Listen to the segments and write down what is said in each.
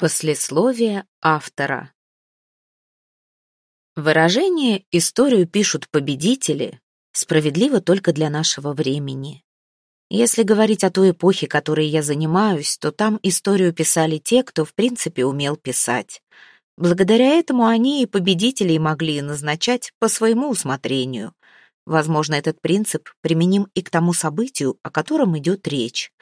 Послесловие автора Выражение «историю пишут победители» справедливо только для нашего времени. Если говорить о той эпохе, которой я занимаюсь, то там историю писали те, кто в принципе умел писать. Благодаря этому они и победителей могли назначать по своему усмотрению. Возможно, этот принцип применим и к тому событию, о котором идет речь.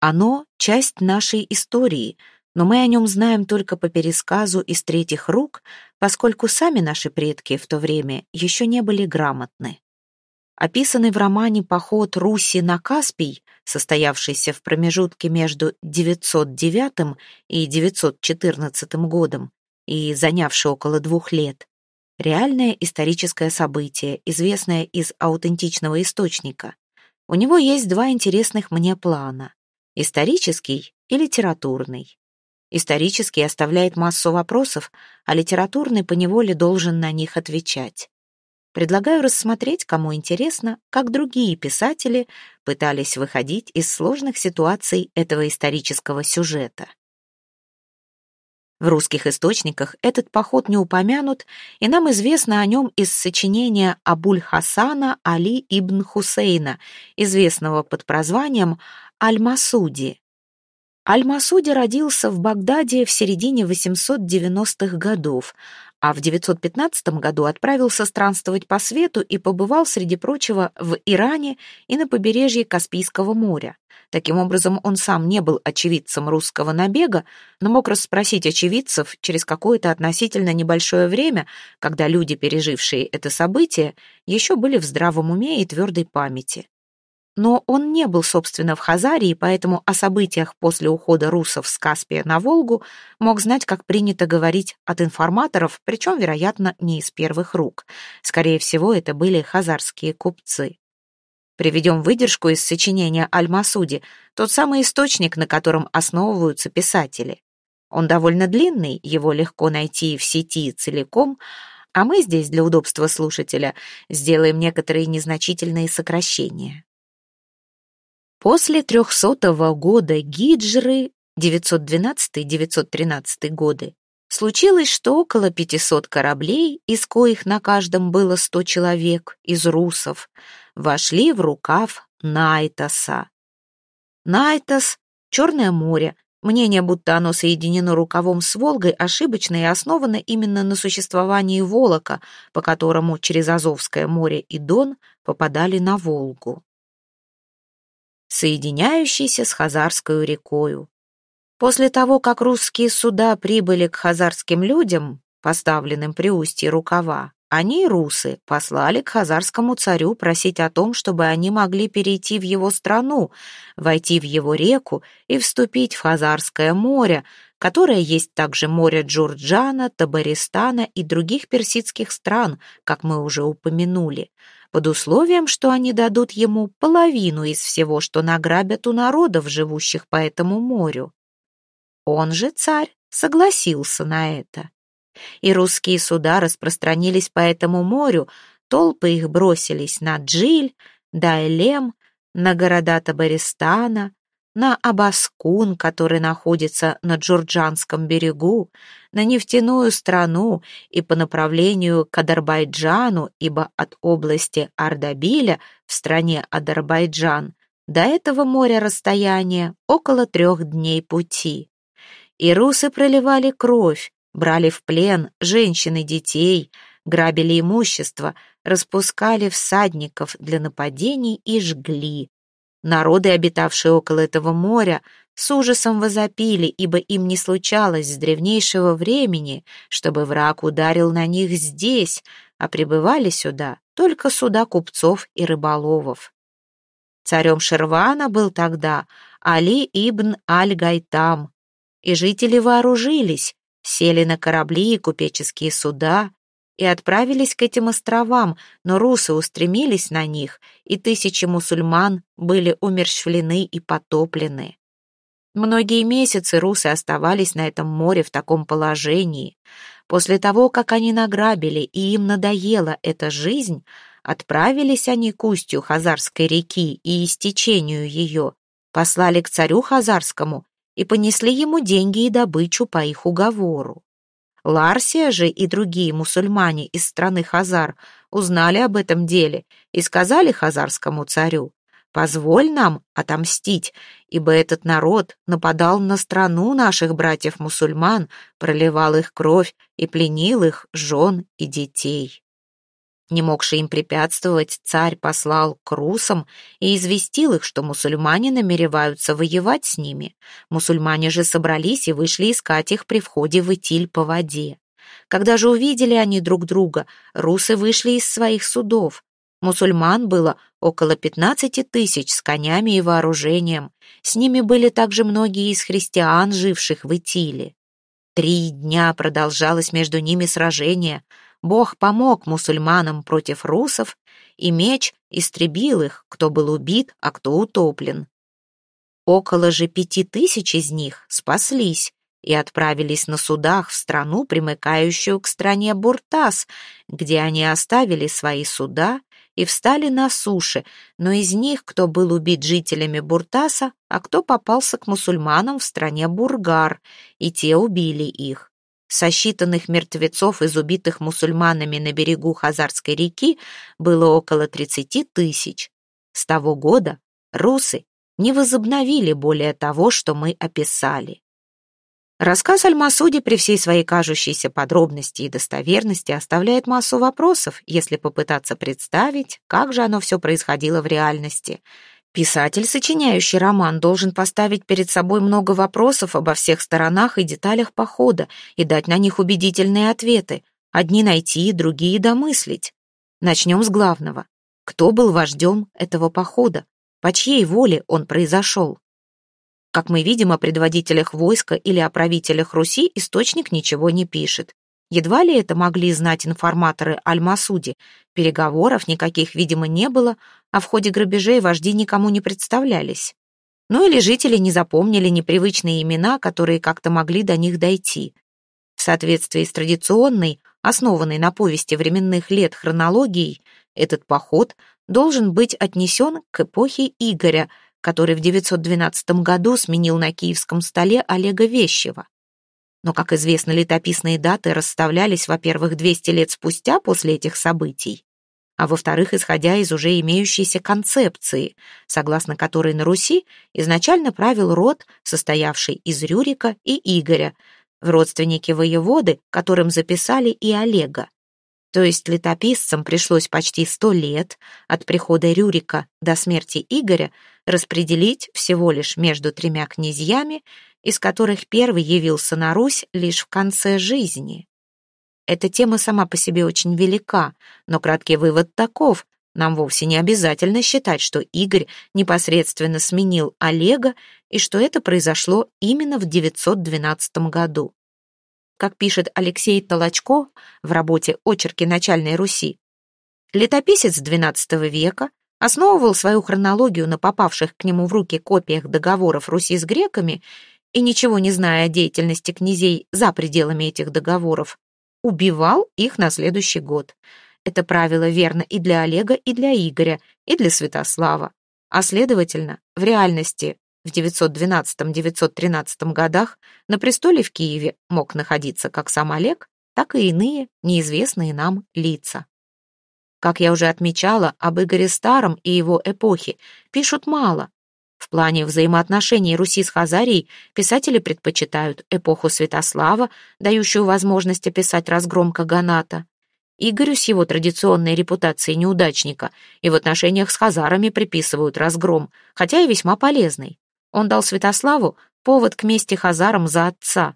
Оно — часть нашей истории — но мы о нем знаем только по пересказу из третьих рук, поскольку сами наши предки в то время еще не были грамотны. Описанный в романе поход Руси на Каспий, состоявшийся в промежутке между 909 и 914 годом и занявший около двух лет, реальное историческое событие, известное из аутентичного источника. У него есть два интересных мне плана — исторический и литературный. Исторический оставляет массу вопросов, а литературный поневоле должен на них отвечать. Предлагаю рассмотреть, кому интересно, как другие писатели пытались выходить из сложных ситуаций этого исторического сюжета. В русских источниках этот поход не упомянут, и нам известно о нем из сочинения Абуль-Хасана Али ибн Хусейна, известного под прозванием Аль-Масуди. Аль-Масуди родился в Багдаде в середине 890-х годов, а в 915 году отправился странствовать по свету и побывал, среди прочего, в Иране и на побережье Каспийского моря. Таким образом, он сам не был очевидцем русского набега, но мог расспросить очевидцев через какое-то относительно небольшое время, когда люди, пережившие это событие, еще были в здравом уме и твердой памяти. Но он не был, собственно, в Хазарии, поэтому о событиях после ухода русов с Каспия на Волгу мог знать, как принято говорить, от информаторов, причем, вероятно, не из первых рук. Скорее всего, это были хазарские купцы. Приведем выдержку из сочинения Аль-Масуди, тот самый источник, на котором основываются писатели. Он довольно длинный, его легко найти в сети целиком, а мы здесь для удобства слушателя сделаем некоторые незначительные сокращения. После трехсотого года гиджры 912-913 годы случилось, что около 500 кораблей, из коих на каждом было 100 человек, из русов, вошли в рукав Найтаса. Найтас — Черное море. Мнение, будто оно соединено рукавом с Волгой, ошибочно и основано именно на существовании Волока, по которому через Азовское море и Дон попадали на Волгу соединяющийся с Хазарской рекою. После того, как русские суда прибыли к хазарским людям, поставленным при устье рукава, они, русы, послали к хазарскому царю просить о том, чтобы они могли перейти в его страну, войти в его реку и вступить в Хазарское море, которое есть также море Джурджана, Табаристана и других персидских стран, как мы уже упомянули под условием, что они дадут ему половину из всего, что награбят у народов, живущих по этому морю. Он же, царь, согласился на это. И русские суда распространились по этому морю, толпы их бросились на Джиль, Дайлем, на города Табаристана, на Абаскун, который находится на Джурджанском берегу, на нефтяную страну и по направлению к Адарбайджану, ибо от области Ардабиля в стране Адарбайджан до этого моря расстояние около трех дней пути. И русы проливали кровь, брали в плен женщин и детей, грабили имущество, распускали всадников для нападений и жгли. Народы, обитавшие около этого моря, с ужасом возопили, ибо им не случалось с древнейшего времени, чтобы враг ударил на них здесь, а прибывали сюда только суда купцов и рыболовов. Царем Шервана был тогда Али ибн Аль-Гайтам, и жители вооружились, сели на корабли и купеческие суда, и отправились к этим островам, но русы устремились на них, и тысячи мусульман были умерщвлены и потоплены. Многие месяцы русы оставались на этом море в таком положении. После того, как они награбили и им надоела эта жизнь, отправились они к устью Хазарской реки и истечению ее, послали к царю Хазарскому и понесли ему деньги и добычу по их уговору. Ларсия же и другие мусульмане из страны Хазар узнали об этом деле и сказали хазарскому царю, «Позволь нам отомстить, ибо этот народ нападал на страну наших братьев-мусульман, проливал их кровь и пленил их жен и детей». Не могший им препятствовать, царь послал к русам и известил их, что мусульмане намереваются воевать с ними. Мусульмане же собрались и вышли искать их при входе в Итиль по воде. Когда же увидели они друг друга, русы вышли из своих судов. Мусульман было около пятнадцати тысяч с конями и вооружением. С ними были также многие из христиан, живших в Итиле. Три дня продолжалось между ними сражение — Бог помог мусульманам против русов, и меч истребил их, кто был убит, а кто утоплен. Около же пяти тысяч из них спаслись и отправились на судах в страну, примыкающую к стране Буртас, где они оставили свои суда и встали на суше, но из них, кто был убит жителями Буртаса, а кто попался к мусульманам в стране Бургар, и те убили их. Сосчитанных мертвецов из убитых мусульманами на берегу Хазарской реки было около 30 тысяч. С того года русы не возобновили более того, что мы описали. Рассказ Аль-Масуди при всей своей кажущейся подробности и достоверности оставляет массу вопросов, если попытаться представить, как же оно все происходило в реальности – Писатель, сочиняющий роман, должен поставить перед собой много вопросов обо всех сторонах и деталях похода и дать на них убедительные ответы. Одни найти, другие домыслить. Начнем с главного. Кто был вождем этого похода? По чьей воле он произошел? Как мы видим, о предводителях войска или о правителях Руси источник ничего не пишет. Едва ли это могли знать информаторы Аль-Масуди. Переговоров никаких, видимо, не было, а в ходе грабежей вожди никому не представлялись. Ну или жители не запомнили непривычные имена, которые как-то могли до них дойти. В соответствии с традиционной, основанной на повести временных лет хронологией, этот поход должен быть отнесен к эпохе Игоря, который в 912 году сменил на киевском столе Олега Вещева. Но, как известно, летописные даты расставлялись, во-первых, 200 лет спустя после этих событий, а во-вторых, исходя из уже имеющейся концепции, согласно которой на Руси изначально правил род, состоявший из Рюрика и Игоря, в родственники воеводы, которым записали и Олега. То есть летописцам пришлось почти сто лет от прихода Рюрика до смерти Игоря распределить всего лишь между тремя князьями из которых первый явился на Русь лишь в конце жизни. Эта тема сама по себе очень велика, но краткий вывод таков. Нам вовсе не обязательно считать, что Игорь непосредственно сменил Олега и что это произошло именно в 912 году. Как пишет Алексей Толочко в работе «Очерки начальной Руси», летописец XII века основывал свою хронологию на попавших к нему в руки копиях договоров Руси с греками и, ничего не зная о деятельности князей за пределами этих договоров, убивал их на следующий год. Это правило верно и для Олега, и для Игоря, и для Святослава. А следовательно, в реальности в 912-913 годах на престоле в Киеве мог находиться как сам Олег, так и иные неизвестные нам лица. Как я уже отмечала, об Игоре Старом и его эпохе пишут мало, в плане взаимоотношений Руси с Хазарией писатели предпочитают эпоху Святослава, дающую возможность описать разгром Каганата, Игорю с его традиционной репутацией неудачника и в отношениях с хазарами приписывают разгром, хотя и весьма полезный. Он дал Святославу повод к мести хазарам за отца.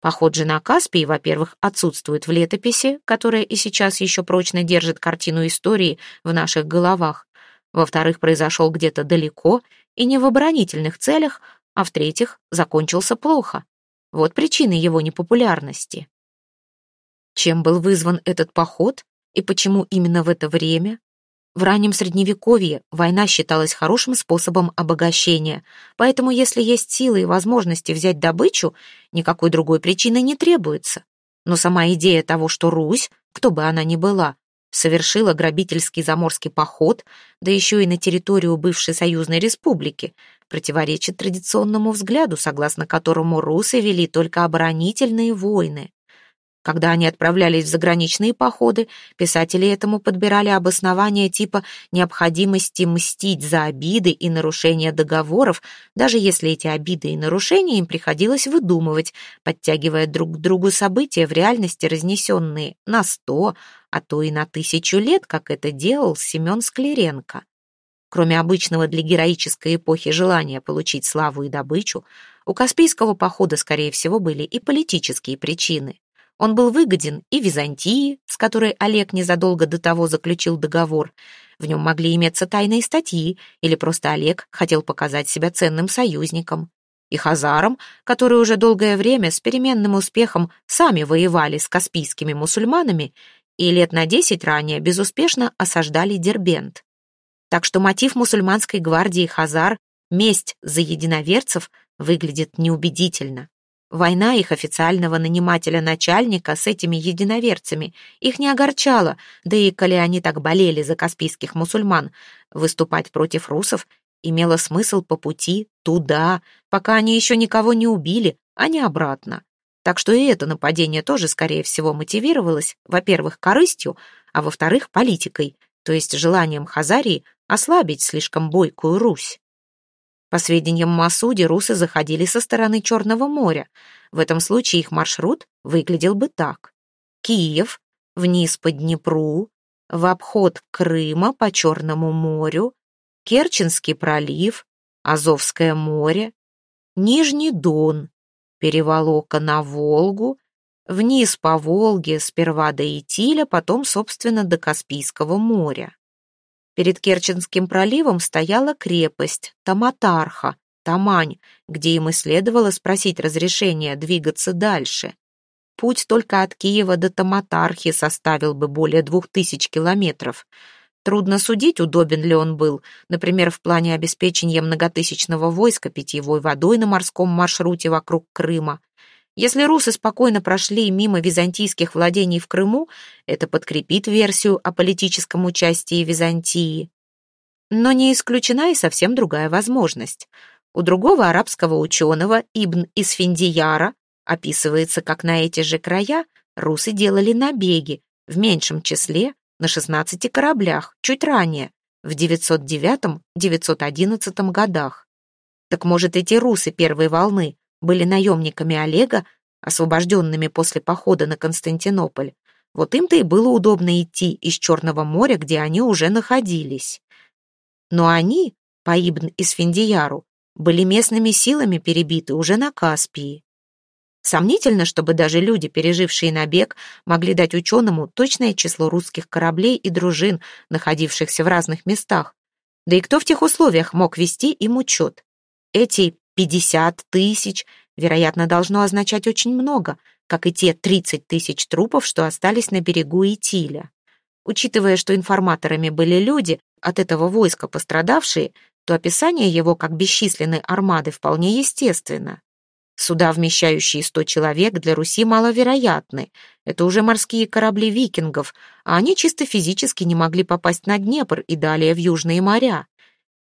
Поход же на Каспий, во-первых, отсутствует в летописи, которая и сейчас еще прочно держит картину истории в наших головах. Во-вторых, произошел где-то далеко и не в оборонительных целях, а в-третьих, закончился плохо. Вот причины его непопулярности. Чем был вызван этот поход и почему именно в это время? В раннем Средневековье война считалась хорошим способом обогащения, поэтому если есть силы и возможности взять добычу, никакой другой причины не требуется. Но сама идея того, что Русь, кто бы она ни была, совершила грабительский заморский поход, да еще и на территорию бывшей союзной республики, противоречит традиционному взгляду, согласно которому русы вели только оборонительные войны. Когда они отправлялись в заграничные походы, писатели этому подбирали обоснования типа необходимости мстить за обиды и нарушения договоров, даже если эти обиды и нарушения им приходилось выдумывать, подтягивая друг к другу события в реальности разнесенные на сто, а то и на тысячу лет, как это делал Семен Склеренко. Кроме обычного для героической эпохи желания получить славу и добычу, у Каспийского похода, скорее всего, были и политические причины. Он был выгоден и Византии, с которой Олег незадолго до того заключил договор. В нем могли иметься тайные статьи, или просто Олег хотел показать себя ценным союзником. И хазарам, которые уже долгое время с переменным успехом сами воевали с каспийскими мусульманами и лет на десять ранее безуспешно осаждали Дербент. Так что мотив мусульманской гвардии хазар, месть за единоверцев, выглядит неубедительно. Война их официального нанимателя-начальника с этими единоверцами их не огорчала, да и коли они так болели за каспийских мусульман, выступать против русов имело смысл по пути туда, пока они еще никого не убили, а не обратно. Так что и это нападение тоже, скорее всего, мотивировалось, во-первых, корыстью, а во-вторых, политикой, то есть желанием Хазарии ослабить слишком бойкую Русь. По сведениям Масуди, русы заходили со стороны Черного моря. В этом случае их маршрут выглядел бы так. Киев, вниз по Днепру, в обход Крыма по Черному морю, Керченский пролив, Азовское море, Нижний Дон, переволока на Волгу, вниз по Волге сперва до Итиля, потом, собственно, до Каспийского моря. Перед Керченским проливом стояла крепость Таматарха, Тамань, где им и следовало спросить разрешения двигаться дальше. Путь только от Киева до Таматархи составил бы более двух тысяч километров. Трудно судить, удобен ли он был, например, в плане обеспечения многотысячного войска питьевой водой на морском маршруте вокруг Крыма. Если русы спокойно прошли мимо византийских владений в Крыму, это подкрепит версию о политическом участии Византии. Но не исключена и совсем другая возможность. У другого арабского ученого, Ибн Исфиндияра, описывается, как на эти же края русы делали набеги, в меньшем числе, на 16 кораблях, чуть ранее, в 909-911 годах. Так может, эти русы первой волны были наемниками Олега, освобожденными после похода на Константинополь. Вот им-то и было удобно идти из Черного моря, где они уже находились. Но они, по Ибн Исфендияру, были местными силами перебиты уже на Каспии. Сомнительно, чтобы даже люди, пережившие набег, могли дать ученому точное число русских кораблей и дружин, находившихся в разных местах. Да и кто в тех условиях мог вести им учет? Эти Пятьдесят тысяч, вероятно, должно означать очень много, как и те тридцать тысяч трупов, что остались на берегу Итиля. Учитывая, что информаторами были люди, от этого войска пострадавшие, то описание его как бесчисленной армады вполне естественно. Суда, вмещающие сто человек, для Руси маловероятны. Это уже морские корабли викингов, а они чисто физически не могли попасть на Днепр и далее в южные моря.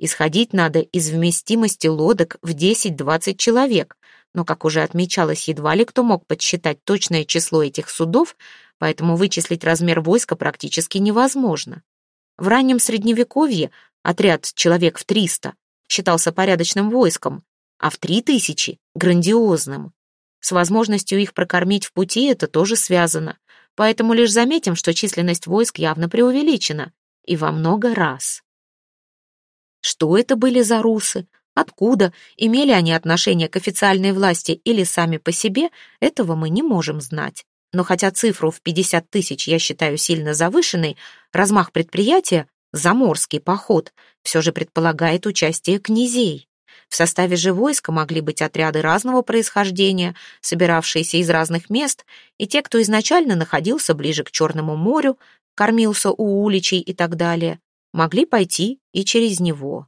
Исходить надо из вместимости лодок в 10-20 человек, но, как уже отмечалось, едва ли кто мог подсчитать точное число этих судов, поэтому вычислить размер войска практически невозможно. В раннем Средневековье отряд человек в 300 считался порядочным войском, а в 3000 — грандиозным. С возможностью их прокормить в пути это тоже связано, поэтому лишь заметим, что численность войск явно преувеличена, и во много раз. Что это были за русы? Откуда? Имели они отношение к официальной власти или сами по себе? Этого мы не можем знать. Но хотя цифру в 50 тысяч я считаю сильно завышенной, размах предприятия, заморский поход, все же предполагает участие князей. В составе же войска могли быть отряды разного происхождения, собиравшиеся из разных мест, и те, кто изначально находился ближе к Черному морю, кормился у уличей и так далее могли пойти и через него.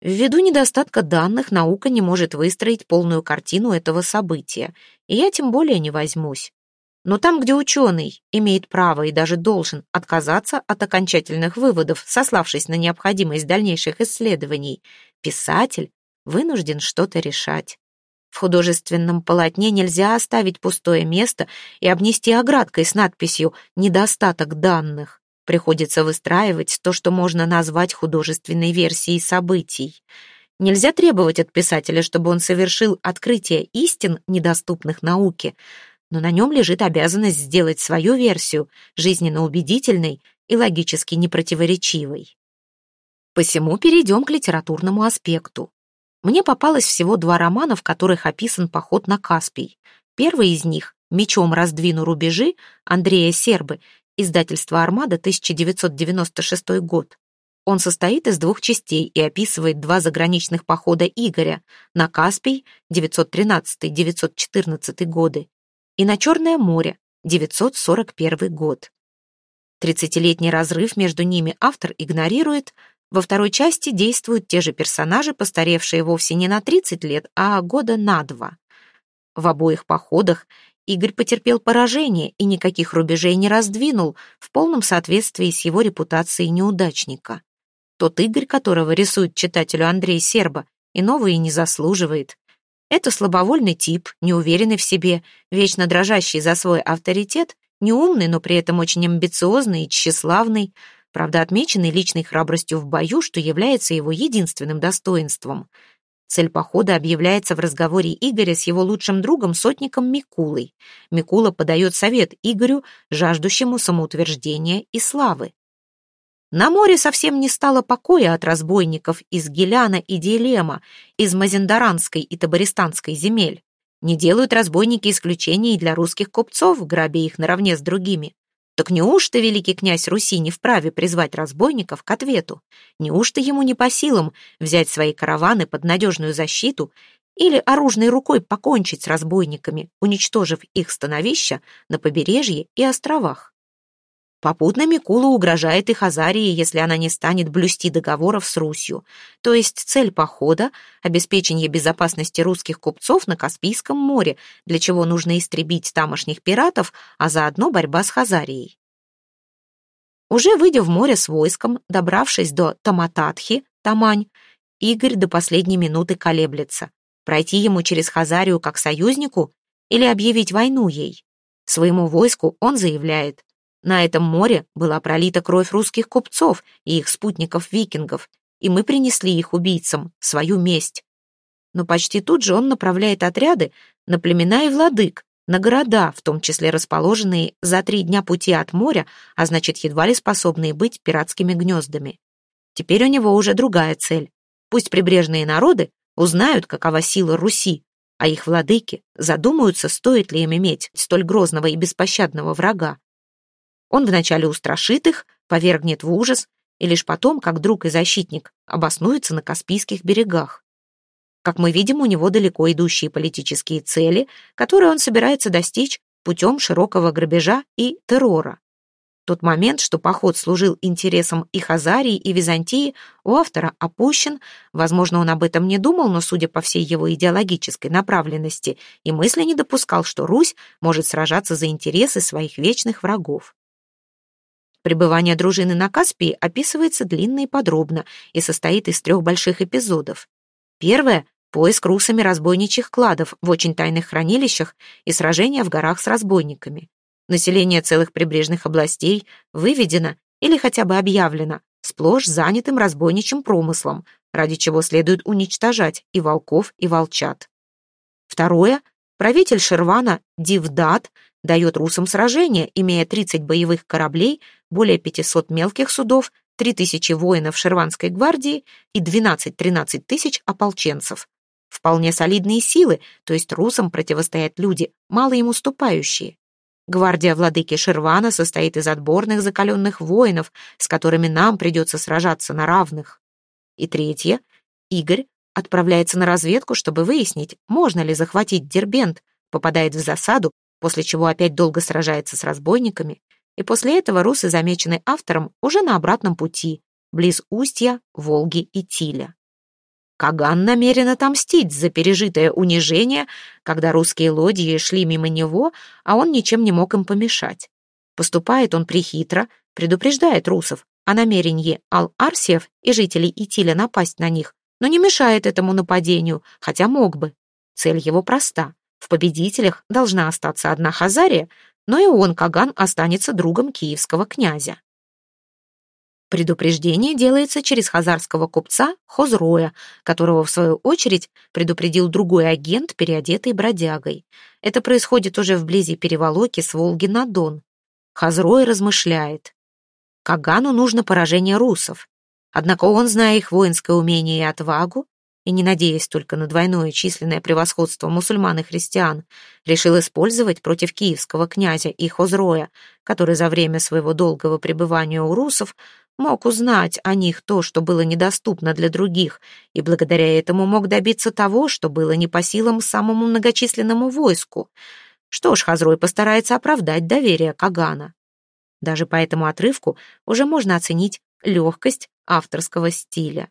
Ввиду недостатка данных наука не может выстроить полную картину этого события, и я тем более не возьмусь. Но там, где ученый имеет право и даже должен отказаться от окончательных выводов, сославшись на необходимость дальнейших исследований, писатель вынужден что-то решать. В художественном полотне нельзя оставить пустое место и обнести оградкой с надписью «Недостаток данных». Приходится выстраивать то, что можно назвать художественной версией событий. Нельзя требовать от писателя, чтобы он совершил открытие истин, недоступных науке, но на нем лежит обязанность сделать свою версию жизненно убедительной и логически непротиворечивой. Посему перейдем к литературному аспекту. Мне попалось всего два романа, в которых описан поход на Каспий. Первый из них «Мечом раздвину рубежи» Андрея Сербы, издательство «Армада», 1996 год. Он состоит из двух частей и описывает два заграничных похода Игоря на Каспий 913-914 годы и на Черное море 941 год. Тридцатилетний разрыв между ними автор игнорирует, во второй части действуют те же персонажи, постаревшие вовсе не на 30 лет, а года на два. В обоих походах Игорь потерпел поражение и никаких рубежей не раздвинул в полном соответствии с его репутацией неудачника. Тот Игорь, которого рисует читателю Андрей Серба, иного и не заслуживает. Это слабовольный тип, неуверенный в себе, вечно дрожащий за свой авторитет, неумный, но при этом очень амбициозный и тщеславный, правда, отмеченный личной храбростью в бою, что является его единственным достоинством. Цель похода объявляется в разговоре Игоря с его лучшим другом, сотником Микулой. Микула подает совет Игорю, жаждущему самоутверждения и славы. На море совсем не стало покоя от разбойников из Геляна и Диелема, из Мазендаранской и Табаристанской земель. Не делают разбойники исключений для русских купцов, грабя их наравне с другими. Так неужто великий князь Руси не вправе призвать разбойников к ответу? Неужто ему не по силам взять свои караваны под надежную защиту или оружной рукой покончить с разбойниками, уничтожив их становища на побережье и островах? Попутно Микула угрожает и Хазарии, если она не станет блюсти договоров с Русью. То есть цель похода — обеспечение безопасности русских купцов на Каспийском море, для чего нужно истребить тамошних пиратов, а заодно борьба с Хазарией. Уже выйдя в море с войском, добравшись до Тамататхи, Тамань, Игорь до последней минуты колеблется. Пройти ему через Хазарию как союзнику или объявить войну ей? Своему войску он заявляет — на этом море была пролита кровь русских купцов и их спутников-викингов, и мы принесли их убийцам свою месть. Но почти тут же он направляет отряды на племена и владык, на города, в том числе расположенные за три дня пути от моря, а значит, едва ли способные быть пиратскими гнездами. Теперь у него уже другая цель. Пусть прибрежные народы узнают, какова сила Руси, а их владыки задумаются, стоит ли им иметь столь грозного и беспощадного врага. Он вначале устрашит их, повергнет в ужас, и лишь потом, как друг и защитник, обоснуется на Каспийских берегах. Как мы видим, у него далеко идущие политические цели, которые он собирается достичь путем широкого грабежа и террора. Тот момент, что поход служил интересам и Хазарии, и Византии, у автора опущен. Возможно, он об этом не думал, но, судя по всей его идеологической направленности, и мысли не допускал, что Русь может сражаться за интересы своих вечных врагов. Пребывание дружины на Каспии описывается длинно и подробно и состоит из трех больших эпизодов. Первое — поиск русами разбойничьих кладов в очень тайных хранилищах и сражения в горах с разбойниками. Население целых прибрежных областей выведено или хотя бы объявлено сплошь занятым разбойничьим промыслом, ради чего следует уничтожать и волков, и волчат. Второе — правитель Шервана Дивдат дает русам сражение, имея 30 боевых кораблей, более 500 мелких судов, 3000 воинов Шерванской гвардии и 12-13 тысяч ополченцев. Вполне солидные силы, то есть русам противостоят люди, мало им уступающие. Гвардия владыки Шервана состоит из отборных закаленных воинов, с которыми нам придется сражаться на равных. И третье. Игорь отправляется на разведку, чтобы выяснить, можно ли захватить Дербент, попадает в засаду после чего опять долго сражается с разбойниками, и после этого русы замечены автором уже на обратном пути, близ устья Волги и Тиля. Каган намерен отомстить за пережитое унижение, когда русские лодии шли мимо него, а он ничем не мог им помешать. Поступает он прихитро, предупреждает русов о намерении Ал-Арсиев и жителей Итиля напасть на них, но не мешает этому нападению, хотя мог бы. Цель его проста. В победителях должна остаться одна Хазария, но и он, Каган, останется другом киевского князя. Предупреждение делается через хазарского купца Хозроя, которого, в свою очередь, предупредил другой агент, переодетый бродягой. Это происходит уже вблизи переволоки с Волги на Дон. Хазрой размышляет. Кагану нужно поражение русов. Однако он, зная их воинское умение и отвагу, и не надеясь только на двойное численное превосходство мусульман и христиан, решил использовать против киевского князя и Хозроя, который за время своего долгого пребывания у русов мог узнать о них то, что было недоступно для других, и благодаря этому мог добиться того, что было не по силам самому многочисленному войску. Что ж, Хазрой постарается оправдать доверие Кагана. Даже по этому отрывку уже можно оценить легкость авторского стиля.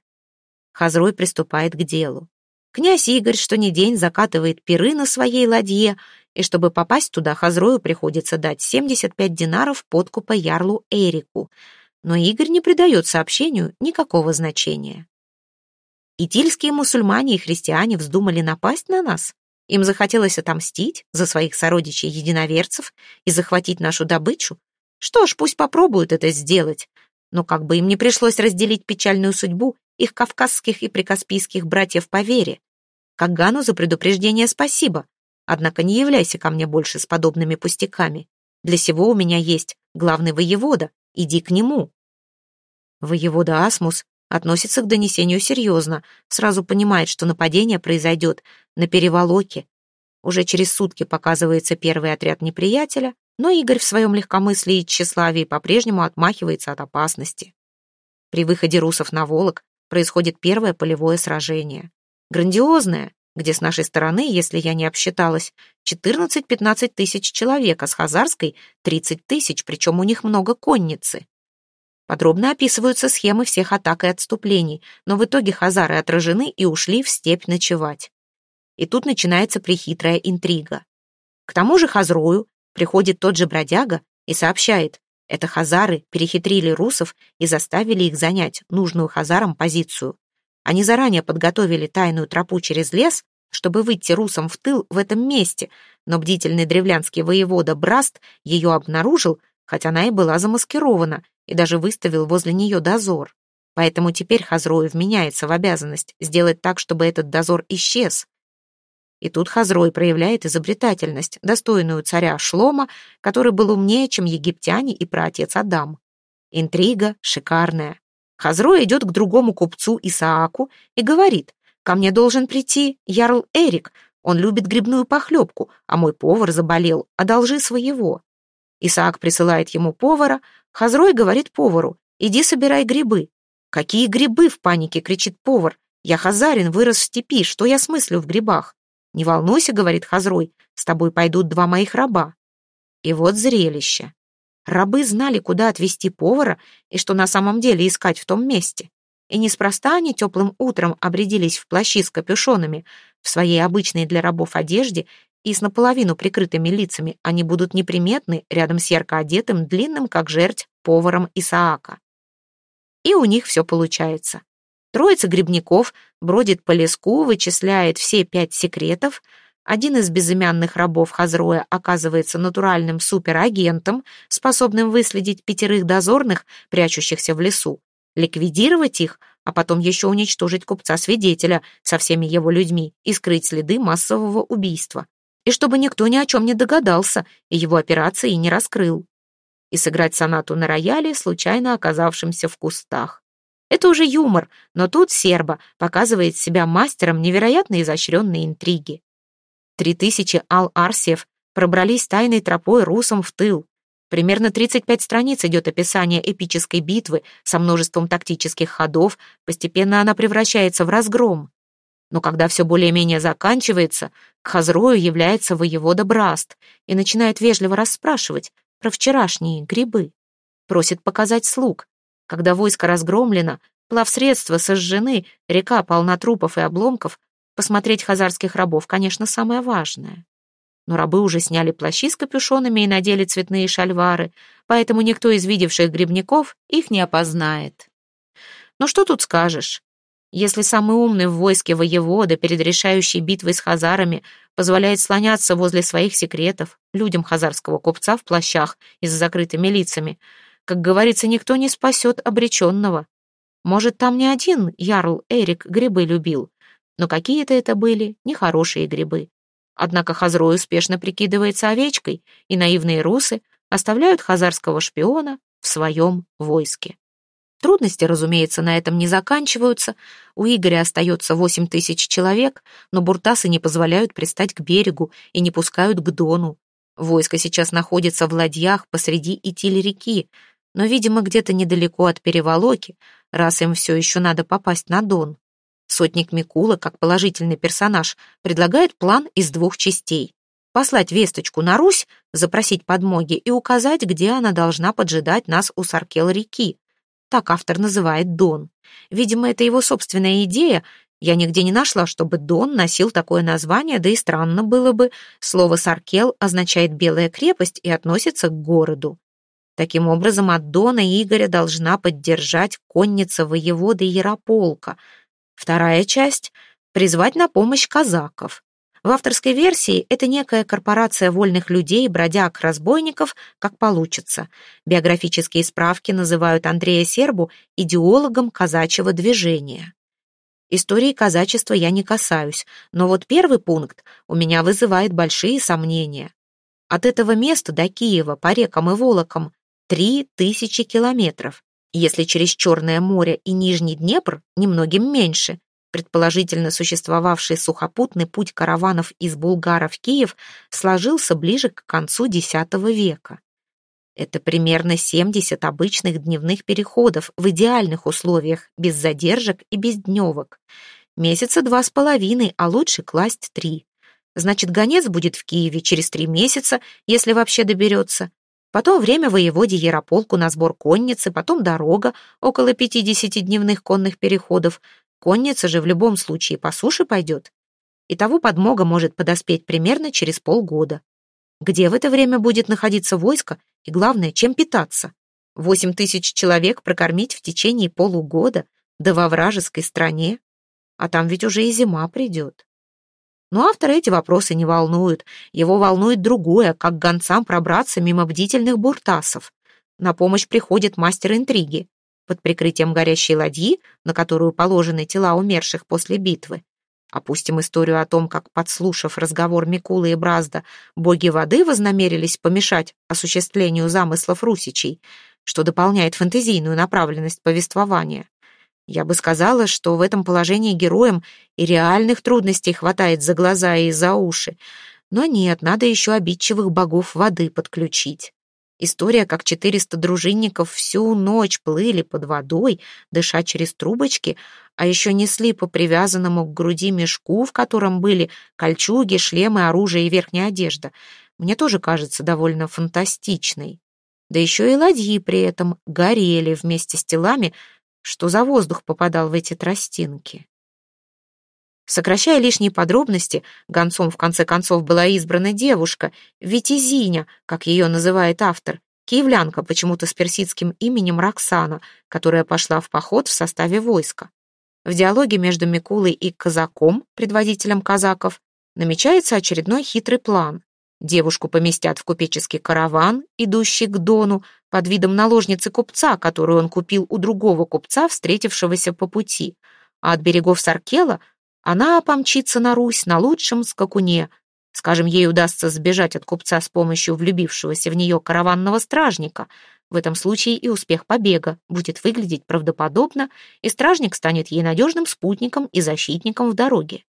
Хазрой приступает к делу. Князь Игорь что ни день закатывает пиры на своей ладье, и чтобы попасть туда, Хазрою приходится дать 75 динаров подкупа ярлу Эрику. Но Игорь не придает сообщению никакого значения. Итильские мусульмане и христиане вздумали напасть на нас. Им захотелось отомстить за своих сородичей-единоверцев и захватить нашу добычу. Что ж, пусть попробуют это сделать. Но как бы им не пришлось разделить печальную судьбу их кавказских и прикаспийских братьев по вере. Кагану за предупреждение спасибо, однако не являйся ко мне больше с подобными пустяками. Для сего у меня есть главный воевода, иди к нему. Воевода Асмус относится к донесению серьезно, сразу понимает, что нападение произойдет на переволоке. Уже через сутки показывается первый отряд неприятеля, но Игорь в своем легкомыслии и тщеславии по-прежнему отмахивается от опасности. При выходе русов на Волок происходит первое полевое сражение. Грандиозное, где с нашей стороны, если я не обсчиталась, 14-15 тысяч человек, а с Хазарской 30 тысяч, причем у них много конницы. Подробно описываются схемы всех атак и отступлений, но в итоге хазары отражены и ушли в степь ночевать. И тут начинается прихитрая интрига. К тому же Хазрою приходит тот же бродяга и сообщает, это хазары перехитрили русов и заставили их занять нужную хазарам позицию. Они заранее подготовили тайную тропу через лес, чтобы выйти русам в тыл в этом месте, но бдительный древлянский воевода Браст ее обнаружил, хотя она и была замаскирована, и даже выставил возле нее дозор. Поэтому теперь Хазроев меняется в обязанность сделать так, чтобы этот дозор исчез. И тут Хазрой проявляет изобретательность, достойную царя Шлома, который был умнее, чем египтяне и праотец Адам. Интрига шикарная. Хазрой идет к другому купцу Исааку и говорит, «Ко мне должен прийти Ярл Эрик, он любит грибную похлебку, а мой повар заболел, одолжи своего». Исаак присылает ему повара, Хазрой говорит повару, «Иди собирай грибы». «Какие грибы?» — в панике кричит повар. «Я хазарин, вырос в степи, что я смыслю в грибах?» «Не волнуйся», — говорит Хазрой, — «с тобой пойдут два моих раба». И вот зрелище. Рабы знали, куда отвезти повара и что на самом деле искать в том месте. И неспроста они теплым утром обрядились в плащи с капюшонами, в своей обычной для рабов одежде и с наполовину прикрытыми лицами они будут неприметны рядом с ярко одетым, длинным, как жерть, поваром Исаака. И у них все получается. Троица грибников бродит по леску, вычисляет все пять секретов. Один из безымянных рабов Хазроя оказывается натуральным суперагентом, способным выследить пятерых дозорных, прячущихся в лесу, ликвидировать их, а потом еще уничтожить купца-свидетеля со всеми его людьми и скрыть следы массового убийства. И чтобы никто ни о чем не догадался и его операции не раскрыл. И сыграть сонату на рояле, случайно оказавшимся в кустах. Это уже юмор, но тут Серба показывает себя мастером невероятно изощренной интриги. Три тысячи ал-арсиев пробрались тайной тропой русам в тыл. Примерно 35 страниц идет описание эпической битвы со множеством тактических ходов, постепенно она превращается в разгром. Но когда все более-менее заканчивается, к Хазрою является воевода Браст и начинает вежливо расспрашивать про вчерашние грибы. Просит показать слуг, когда войско разгромлено, Плавсредства сожжены, река полна трупов и обломков. Посмотреть хазарских рабов, конечно, самое важное. Но рабы уже сняли плащи с капюшонами и надели цветные шальвары, поэтому никто из видевших грибников их не опознает. Ну что тут скажешь? Если самый умный в войске воевода перед решающей битвой с хазарами позволяет слоняться возле своих секретов людям хазарского купца в плащах и с закрытыми лицами, как говорится, никто не спасет обреченного. Может, там не один ярл Эрик грибы любил, но какие-то это были нехорошие грибы. Однако Хазрой успешно прикидывается овечкой, и наивные русы оставляют хазарского шпиона в своем войске. Трудности, разумеется, на этом не заканчиваются. У Игоря остается восемь тысяч человек, но буртасы не позволяют пристать к берегу и не пускают к Дону. Войско сейчас находится в ладьях посреди Итиль-реки, но, видимо, где-то недалеко от переволоки, раз им все еще надо попасть на Дон. Сотник Микула, как положительный персонаж, предлагает план из двух частей. Послать весточку на Русь, запросить подмоги и указать, где она должна поджидать нас у Саркел-реки. Так автор называет Дон. Видимо, это его собственная идея. Я нигде не нашла, чтобы Дон носил такое название, да и странно было бы. Слово «Саркел» означает «белая крепость» и относится к городу. Таким образом, от Дона Игоря должна поддержать конница воевода Ярополка. Вторая часть — призвать на помощь казаков. В авторской версии это некая корпорация вольных людей, бродяг, разбойников, как получится. Биографические справки называют Андрея Сербу идеологом казачьего движения. Истории казачества я не касаюсь, но вот первый пункт у меня вызывает большие сомнения. От этого места до Киева по рекам и волокам три тысячи километров. Если через Черное море и Нижний Днепр, немногим меньше. Предположительно существовавший сухопутный путь караванов из Булгара в Киев сложился ближе к концу X века. Это примерно 70 обычных дневных переходов в идеальных условиях, без задержек и без дневок. Месяца два с половиной, а лучше класть три. Значит, гонец будет в Киеве через три месяца, если вообще доберется. Потом время воеводе Ярополку на сбор конницы, потом дорога, около 50 дневных конных переходов, Конница же в любом случае по суше пойдет. И того подмога может подоспеть примерно через полгода. Где в это время будет находиться войско и, главное, чем питаться? Восемь тысяч человек прокормить в течение полугода, да во вражеской стране? А там ведь уже и зима придет. Но автора эти вопросы не волнуют. Его волнует другое, как гонцам пробраться мимо бдительных буртасов. На помощь приходит мастер интриги под прикрытием горящей ладьи, на которую положены тела умерших после битвы. Опустим историю о том, как, подслушав разговор Микулы и Бразда, боги воды вознамерились помешать осуществлению замыслов русичей, что дополняет фантазийную направленность повествования. Я бы сказала, что в этом положении героям и реальных трудностей хватает за глаза и за уши. Но нет, надо еще обидчивых богов воды подключить. История, как 400 дружинников всю ночь плыли под водой, дыша через трубочки, а еще несли по привязанному к груди мешку, в котором были кольчуги, шлемы, оружие и верхняя одежда. Мне тоже кажется довольно фантастичной. Да еще и ладьи при этом горели вместе с телами, что за воздух попадал в эти тростинки. Сокращая лишние подробности, гонцом в конце концов была избрана девушка, Витязиня, как ее называет автор, киевлянка почему-то с персидским именем Роксана, которая пошла в поход в составе войска. В диалоге между Микулой и казаком, предводителем казаков, намечается очередной хитрый план. Девушку поместят в купеческий караван, идущий к Дону, под видом наложницы купца, которую он купил у другого купца, встретившегося по пути. А от берегов Саркела – она помчится на Русь на лучшем скакуне. Скажем, ей удастся сбежать от купца с помощью влюбившегося в нее караванного стражника. В этом случае и успех побега будет выглядеть правдоподобно, и стражник станет ей надежным спутником и защитником в дороге.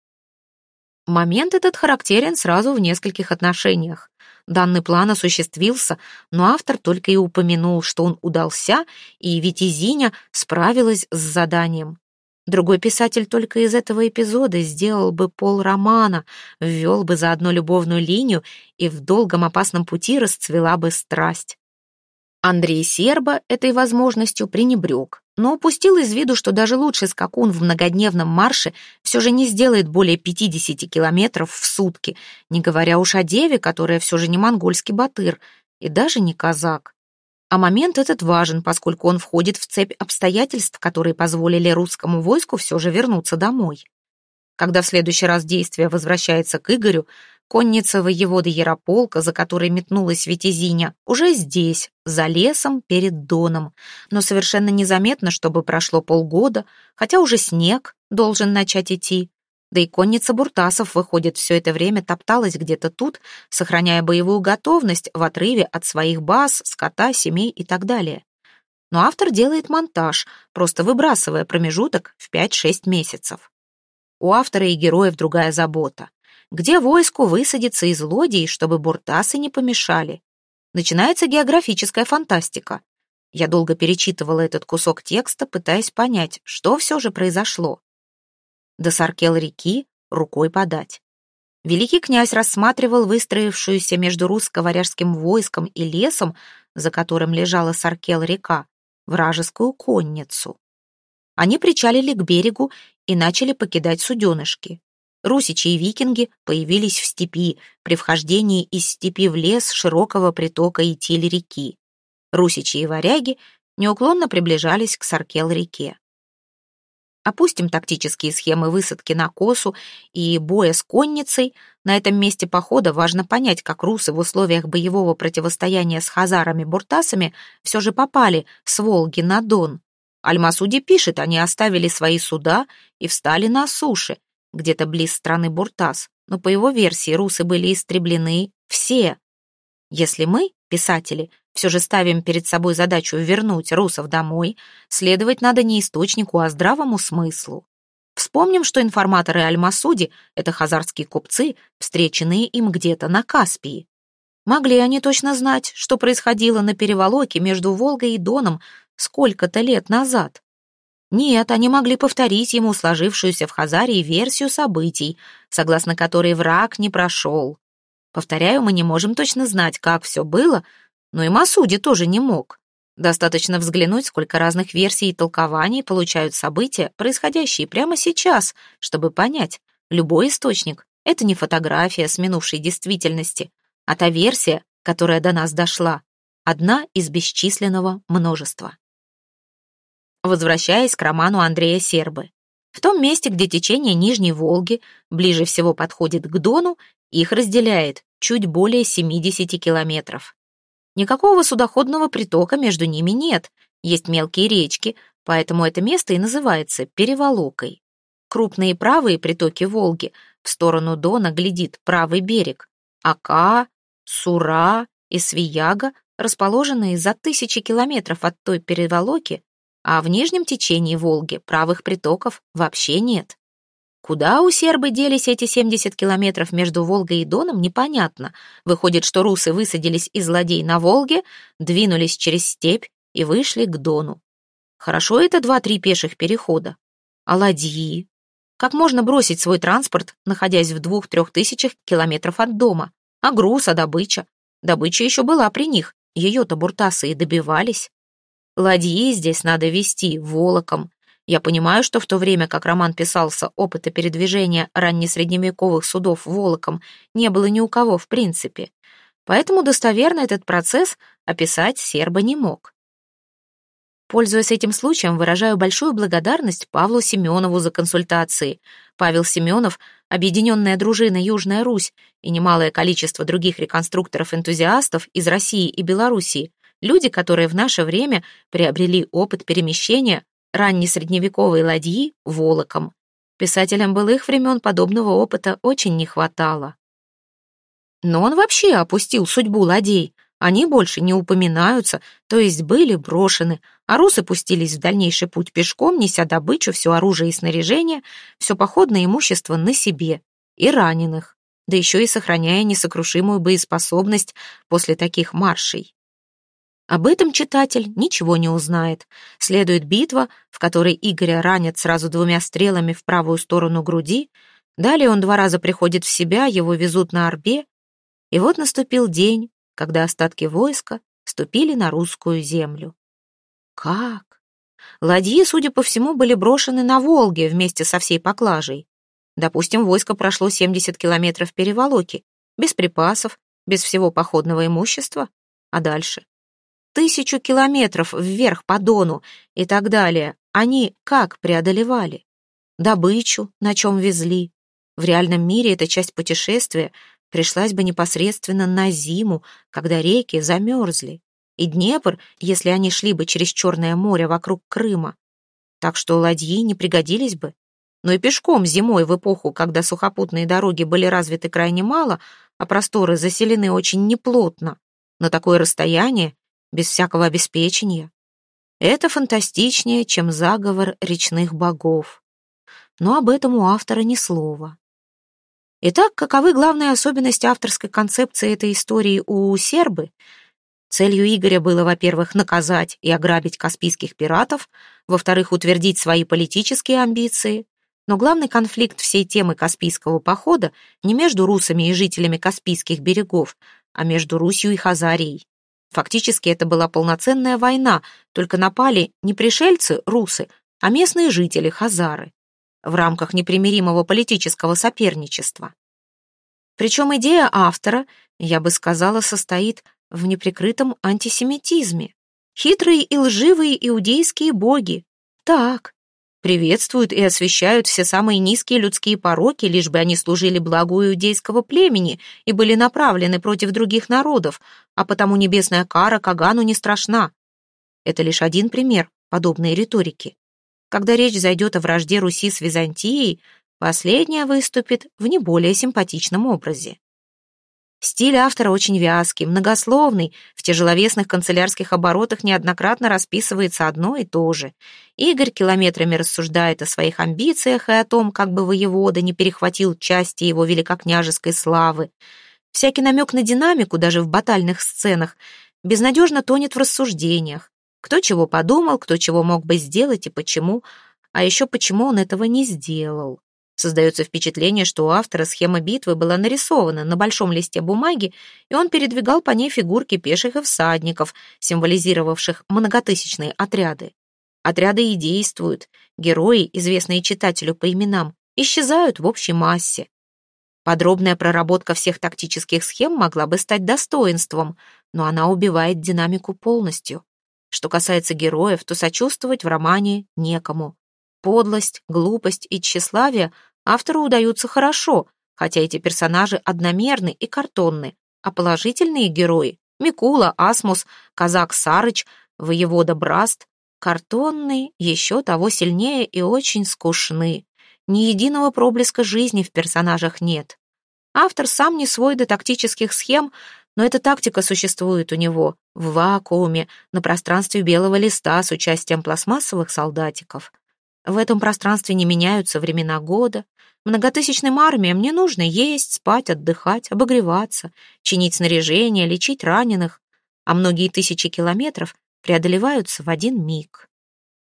Момент этот характерен сразу в нескольких отношениях. Данный план осуществился, но автор только и упомянул, что он удался, и Витязиня справилась с заданием. Другой писатель только из этого эпизода сделал бы полромана, ввел бы заодно любовную линию, и в долгом опасном пути расцвела бы страсть. Андрей Серба этой возможностью пренебрег. Но упустил из виду, что даже лучший скакун в многодневном марше все же не сделает более 50 километров в сутки, не говоря уж о деве, которая все же не монгольский батыр и даже не казак. А момент этот важен, поскольку он входит в цепь обстоятельств, которые позволили русскому войску все же вернуться домой. Когда в следующий раз действие возвращается к Игорю, конница воеводы Ярополка, за которой метнулась Витязиня, уже здесь, за лесом перед Доном. Но совершенно незаметно, чтобы прошло полгода, хотя уже снег должен начать идти. Да и конница Буртасов, выходит, все это время топталась где-то тут, сохраняя боевую готовность в отрыве от своих баз, скота, семей и так далее. Но автор делает монтаж, просто выбрасывая промежуток в 5-6 месяцев. У автора и героев другая забота. Где войску высадиться из лодий, чтобы буртасы не помешали? Начинается географическая фантастика. Я долго перечитывала этот кусок текста, пытаясь понять, что все же произошло. До Саркел реки рукой подать. Великий князь рассматривал выстроившуюся между русско-варяжским войском и лесом, за которым лежала Саркел-река, вражескую конницу. Они причалили к берегу и начали покидать суденышки. Русичи и викинги появились в степи при вхождении из степи в лес широкого притока Итиль-реки. Русичи и варяги неуклонно приближались к Саркел-реке. Опустим тактические схемы высадки на косу и боя с конницей. На этом месте похода важно понять, как русы в условиях боевого противостояния с хазарами-буртасами все же попали с Волги на Дон. Альмасуди пишет, они оставили свои суда и встали на суше, где-то близ страны Буртас, но по его версии русы были истреблены все. Если мы, писатели, все же ставим перед собой задачу вернуть русов домой, следовать надо не источнику, а здравому смыслу. Вспомним, что информаторы Аль-Масуди — это хазарские купцы, встреченные им где-то на Каспии. Могли они точно знать, что происходило на переволоке между Волгой и Доном сколько-то лет назад? Нет, они могли повторить ему сложившуюся в Хазарии версию событий, согласно которой враг не прошел. Повторяю, мы не можем точно знать, как все было, но и Масуди тоже не мог. Достаточно взглянуть, сколько разных версий и толкований получают события, происходящие прямо сейчас, чтобы понять, любой источник — это не фотография с минувшей действительности, а та версия, которая до нас дошла, одна из бесчисленного множества. Возвращаясь к роману Андрея Сербы. В том месте, где течение Нижней Волги ближе всего подходит к Дону, их разделяет чуть более 70 километров. Никакого судоходного притока между ними нет, есть мелкие речки, поэтому это место и называется Переволокой. Крупные правые притоки Волги в сторону Дона глядит правый берег, Ака, Сура и Свияга, расположенные за тысячи километров от той переволоки, а в нижнем течении Волги правых притоков вообще нет. Куда у сербы делись эти 70 километров между Волгой и Доном, непонятно. Выходит, что русы высадились из ладей на Волге, двинулись через степь и вышли к Дону. Хорошо это два-три пеших перехода. А ладьи? Как можно бросить свой транспорт, находясь в двух-трех тысячах километров от дома? А груз, а добыча? Добыча еще была при них, ее-то буртасы и добивались. Ладьи здесь надо вести волоком, я понимаю, что в то время, как роман писался, опыта передвижения раннесредневековых судов волоком не было ни у кого в принципе. Поэтому достоверно этот процесс описать серба не мог. Пользуясь этим случаем, выражаю большую благодарность Павлу Семенову за консультации. Павел Семенов, Объединенная дружина Южная Русь и немалое количество других реконструкторов-энтузиастов из России и Белоруссии, люди, которые в наше время приобрели опыт перемещения раннесредневековой ладьи волоком. Писателям былых времен подобного опыта очень не хватало. Но он вообще опустил судьбу ладей. Они больше не упоминаются, то есть были брошены, а русы пустились в дальнейший путь пешком, неся добычу, все оружие и снаряжение, все походное имущество на себе и раненых, да еще и сохраняя несокрушимую боеспособность после таких маршей. Об этом читатель ничего не узнает. Следует битва, в которой Игоря ранят сразу двумя стрелами в правую сторону груди. Далее он два раза приходит в себя, его везут на орбе. И вот наступил день, когда остатки войска ступили на русскую землю. Как? Ладьи, судя по всему, были брошены на Волге вместе со всей поклажей. Допустим, войско прошло 70 километров переволоки, без припасов, без всего походного имущества. А дальше? Тысячу километров вверх по Дону и так далее. Они как преодолевали? Добычу, на чем везли. В реальном мире эта часть путешествия пришлась бы непосредственно на зиму, когда реки замерзли. И Днепр, если они шли бы через Черное море вокруг Крыма. Так что ладьи не пригодились бы но и пешком зимой в эпоху, когда сухопутные дороги были развиты крайне мало, а просторы заселены очень неплотно, на такое расстояние, без всякого обеспечения. Это фантастичнее, чем заговор речных богов. Но об этом у автора ни слова. Итак, каковы главные особенности авторской концепции этой истории у сербы? Целью Игоря было, во-первых, наказать и ограбить каспийских пиратов, во-вторых, утвердить свои политические амбиции, но главный конфликт всей темы Каспийского похода не между русами и жителями Каспийских берегов, а между Русью и Хазарией. Фактически это была полноценная война, только напали не пришельцы, русы, а местные жители, хазары, в рамках непримиримого политического соперничества. Причем идея автора, я бы сказала, состоит в неприкрытом антисемитизме. Хитрые и лживые иудейские боги. Так, приветствуют и освещают все самые низкие людские пороки, лишь бы они служили благу иудейского племени и были направлены против других народов, а потому небесная кара Кагану не страшна. Это лишь один пример подобной риторики. Когда речь зайдет о вражде Руси с Византией, последняя выступит в не более симпатичном образе. Стиль автора очень вязкий, многословный, в тяжеловесных канцелярских оборотах неоднократно расписывается одно и то же. Игорь километрами рассуждает о своих амбициях и о том, как бы воевода не перехватил части его великокняжеской славы. Всякий намек на динамику, даже в батальных сценах, безнадежно тонет в рассуждениях. Кто чего подумал, кто чего мог бы сделать и почему, а еще почему он этого не сделал. Создается впечатление, что у автора схема битвы была нарисована на большом листе бумаги, и он передвигал по ней фигурки пеших и всадников, символизировавших многотысячные отряды. Отряды и действуют, герои, известные читателю по именам, исчезают в общей массе. Подробная проработка всех тактических схем могла бы стать достоинством, но она убивает динамику полностью. Что касается героев, то сочувствовать в романе некому. Подлость, глупость и тщеславие автору удаются хорошо, хотя эти персонажи одномерны и картонны, а положительные герои — Микула, Асмус, казак Сарыч, воевода Браст — картонные, еще того сильнее и очень скучны. Ни единого проблеска жизни в персонажах нет. Автор сам не свой до тактических схем, но эта тактика существует у него в вакууме, на пространстве белого листа с участием пластмассовых солдатиков. В этом пространстве не меняются времена года. Многотысячным армиям не нужно есть, спать, отдыхать, обогреваться, чинить снаряжение, лечить раненых, а многие тысячи километров преодолеваются в один миг.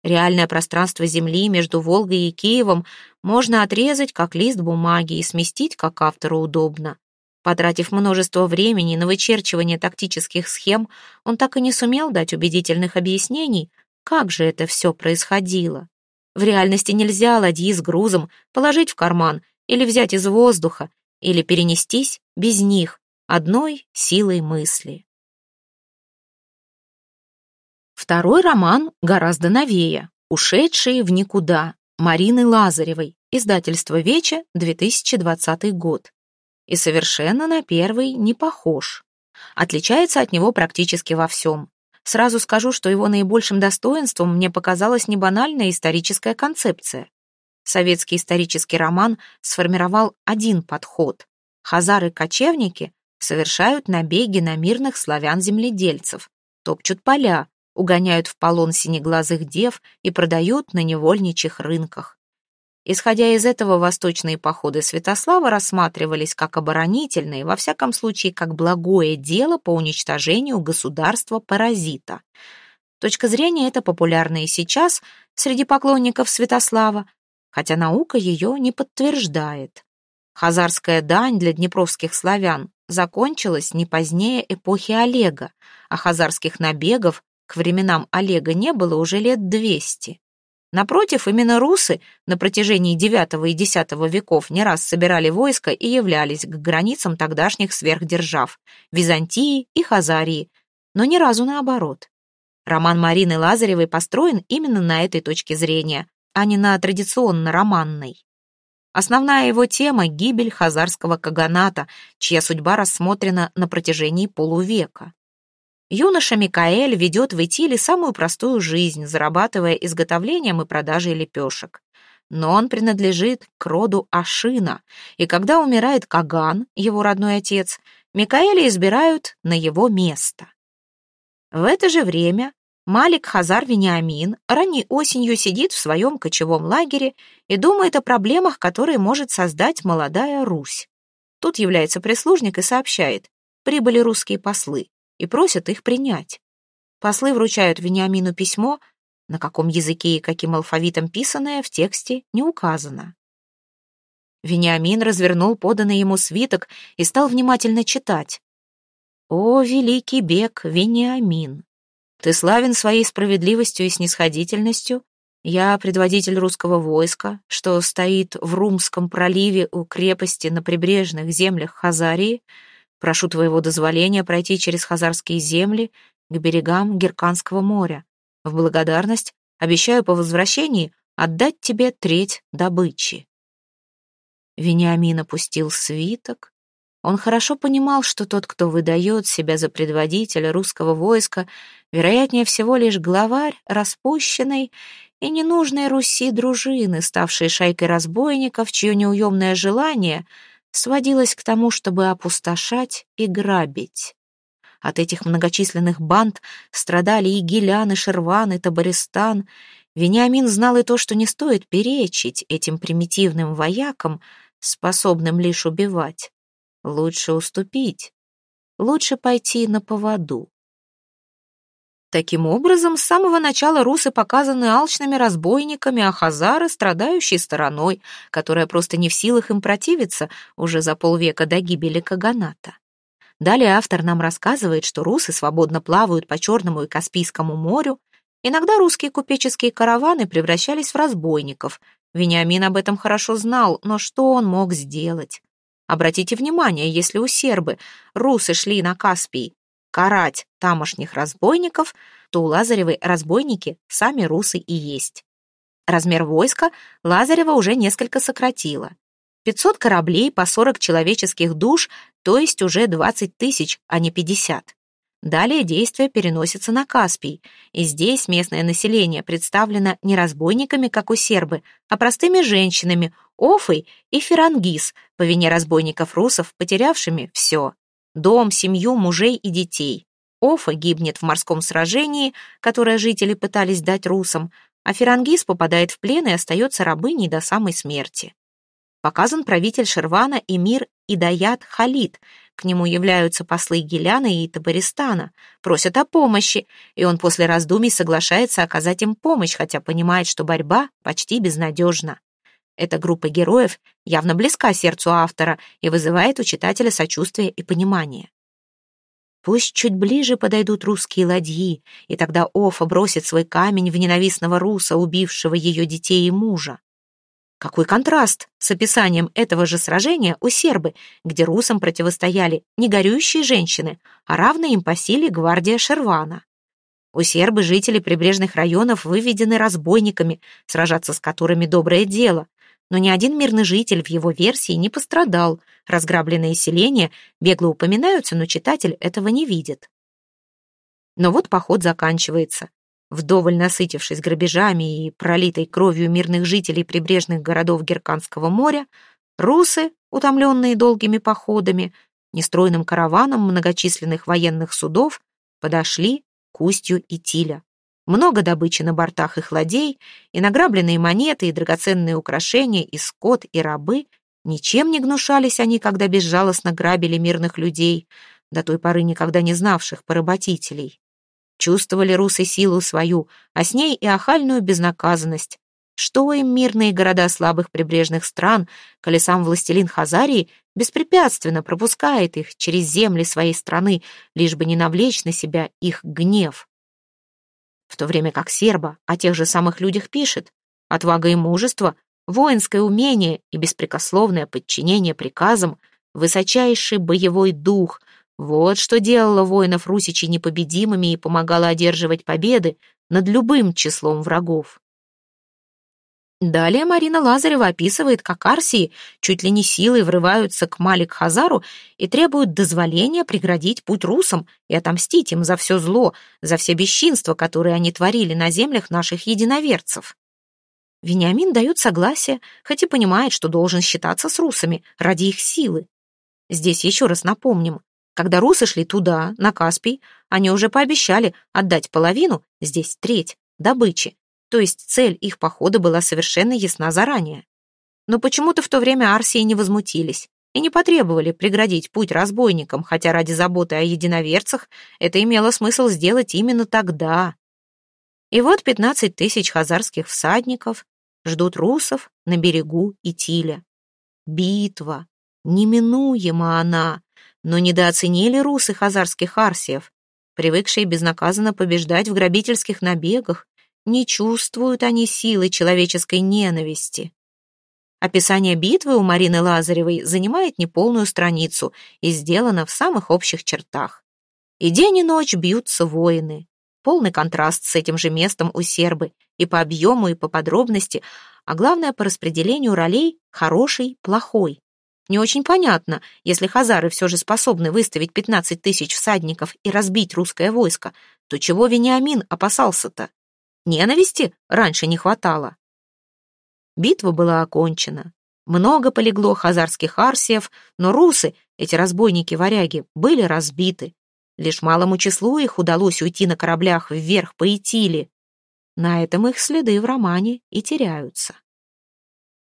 Реальное пространство Земли между Волгой и Киевом можно отрезать, как лист бумаги, и сместить, как автору удобно. Потратив множество времени на вычерчивание тактических схем, он так и не сумел дать убедительных объяснений, как же это все происходило. В реальности нельзя ладьи с грузом положить в карман или взять из воздуха, или перенестись без них, одной силой мысли. Второй роман гораздо новее «Ушедшие в никуда» Марины Лазаревой, издательство «Веча», 2020 год. И совершенно на первый не похож. Отличается от него практически во всем. Сразу скажу, что его наибольшим достоинством мне показалась не банальная историческая концепция. Советский исторический роман сформировал один подход. Хазары-кочевники совершают набеги на мирных славян-земледельцев, топчут поля, угоняют в полон синеглазых дев и продают на невольничьих рынках. Исходя из этого, восточные походы Святослава рассматривались как оборонительные, во всяком случае, как благое дело по уничтожению государства-паразита. Точка зрения эта популярна и сейчас среди поклонников Святослава, хотя наука ее не подтверждает. Хазарская дань для днепровских славян закончилась не позднее эпохи Олега, а хазарских набегов временам Олега не было уже лет двести. Напротив, именно русы на протяжении IX и X веков не раз собирали войско и являлись к границам тогдашних сверхдержав – Византии и Хазарии, но ни разу наоборот. Роман Марины Лазаревой построен именно на этой точке зрения, а не на традиционно-романной. Основная его тема — гибель хазарского каганата, чья судьба рассмотрена на протяжении полувека. Юноша Микаэль ведет в Итиле самую простую жизнь, зарабатывая изготовлением и продажей лепешек. Но он принадлежит к роду Ашина, и когда умирает Каган, его родной отец, Микаэля избирают на его место. В это же время Малик Хазар Вениамин ранней осенью сидит в своем кочевом лагере и думает о проблемах, которые может создать молодая Русь. Тут является прислужник и сообщает, прибыли русские послы и просят их принять. Послы вручают Вениамину письмо, на каком языке и каким алфавитом писанное в тексте не указано. Вениамин развернул поданный ему свиток и стал внимательно читать. «О, великий бег, Вениамин! Ты славен своей справедливостью и снисходительностью. Я предводитель русского войска, что стоит в Румском проливе у крепости на прибрежных землях Хазарии, Прошу твоего дозволения пройти через хазарские земли к берегам Герканского моря. В благодарность обещаю по возвращении отдать тебе треть добычи». Вениамин опустил свиток. Он хорошо понимал, что тот, кто выдает себя за предводителя русского войска, вероятнее всего лишь главарь распущенной и ненужной Руси дружины, ставшей шайкой разбойников, чье неуемное желание — сводилось к тому, чтобы опустошать и грабить. От этих многочисленных банд страдали и Гилян, и Шерван, и Табаристан. Вениамин знал и то, что не стоит перечить этим примитивным воякам, способным лишь убивать. Лучше уступить, лучше пойти на поводу. Таким образом, с самого начала русы показаны алчными разбойниками, а хазары — страдающей стороной, которая просто не в силах им противиться уже за полвека до гибели Каганата. Далее автор нам рассказывает, что русы свободно плавают по Черному и Каспийскому морю. Иногда русские купеческие караваны превращались в разбойников. Вениамин об этом хорошо знал, но что он мог сделать? Обратите внимание, если у сербы русы шли на Каспий, карать тамошних разбойников, то у Лазаревой разбойники сами русы и есть. Размер войска Лазарева уже несколько сократила. 500 кораблей по 40 человеческих душ, то есть уже 20 тысяч, а не 50. Далее действие переносится на Каспий, и здесь местное население представлено не разбойниками, как у сербы, а простыми женщинами, Офой и Ферангис, по вине разбойников-русов, потерявшими все дом, семью, мужей и детей. Офа гибнет в морском сражении, которое жители пытались дать русам, а Ферангис попадает в плен и остается рабыней до самой смерти. Показан правитель Шервана эмир Идаят Халид. К нему являются послы Геляна и Табаристана, просят о помощи, и он после раздумий соглашается оказать им помощь, хотя понимает, что борьба почти безнадежна. Эта группа героев явно близка сердцу автора и вызывает у читателя сочувствие и понимание. Пусть чуть ближе подойдут русские ладьи, и тогда Офа бросит свой камень в ненавистного руса, убившего ее детей и мужа. Какой контраст с описанием этого же сражения у сербы, где русам противостояли не горюющие женщины, а равная им по силе гвардия Шервана. У сербы жители прибрежных районов выведены разбойниками, сражаться с которыми доброе дело, но ни один мирный житель в его версии не пострадал. Разграбленные селения бегло упоминаются, но читатель этого не видит. Но вот поход заканчивается. Вдоволь насытившись грабежами и пролитой кровью мирных жителей прибрежных городов Герканского моря, русы, утомленные долгими походами, нестройным караваном многочисленных военных судов, подошли к устью Итиля. Много добычи на бортах их ладей, и награбленные монеты, и драгоценные украшения, и скот, и рабы. Ничем не гнушались они, когда безжалостно грабили мирных людей, до той поры никогда не знавших поработителей. Чувствовали русы силу свою, а с ней и охальную безнаказанность. Что им мирные города слабых прибрежных стран, коли сам властелин Хазарии беспрепятственно пропускает их через земли своей страны, лишь бы не навлечь на себя их гнев. В то время как Серба о тех же самых людях пишет. Отвага и мужество, воинское умение и беспрекословное подчинение приказам, высочайший боевой дух — вот что делало воинов Русичей непобедимыми и помогало одерживать победы над любым числом врагов. Далее Марина Лазарева описывает, как Арсии чуть ли не силой врываются к Малик-Хазару и требуют дозволения преградить путь русам и отомстить им за все зло, за все бесчинства, которые они творили на землях наших единоверцев. Вениамин дает согласие, хоть и понимает, что должен считаться с русами ради их силы. Здесь еще раз напомним, когда русы шли туда, на Каспий, они уже пообещали отдать половину, здесь треть, добычи, то есть цель их похода была совершенно ясна заранее. Но почему-то в то время Арсии не возмутились и не потребовали преградить путь разбойникам, хотя ради заботы о единоверцах это имело смысл сделать именно тогда. И вот пятнадцать тысяч хазарских всадников ждут русов на берегу Итиля. Битва, неминуема она, но недооценили русы хазарских арсиев, привыкшие безнаказанно побеждать в грабительских набегах, не чувствуют они силы человеческой ненависти. Описание битвы у Марины Лазаревой занимает неполную страницу и сделано в самых общих чертах. И день и ночь бьются воины. Полный контраст с этим же местом у сербы и по объему, и по подробности, а главное по распределению ролей хороший, плохой. Не очень понятно, если хазары все же способны выставить 15 тысяч всадников и разбить русское войско, то чего Вениамин опасался-то? Ненависти раньше не хватало. Битва была окончена. Много полегло хазарских арсиев, но русы, эти разбойники-варяги, были разбиты. Лишь малому числу их удалось уйти на кораблях вверх по Итиле. На этом их следы в романе и теряются.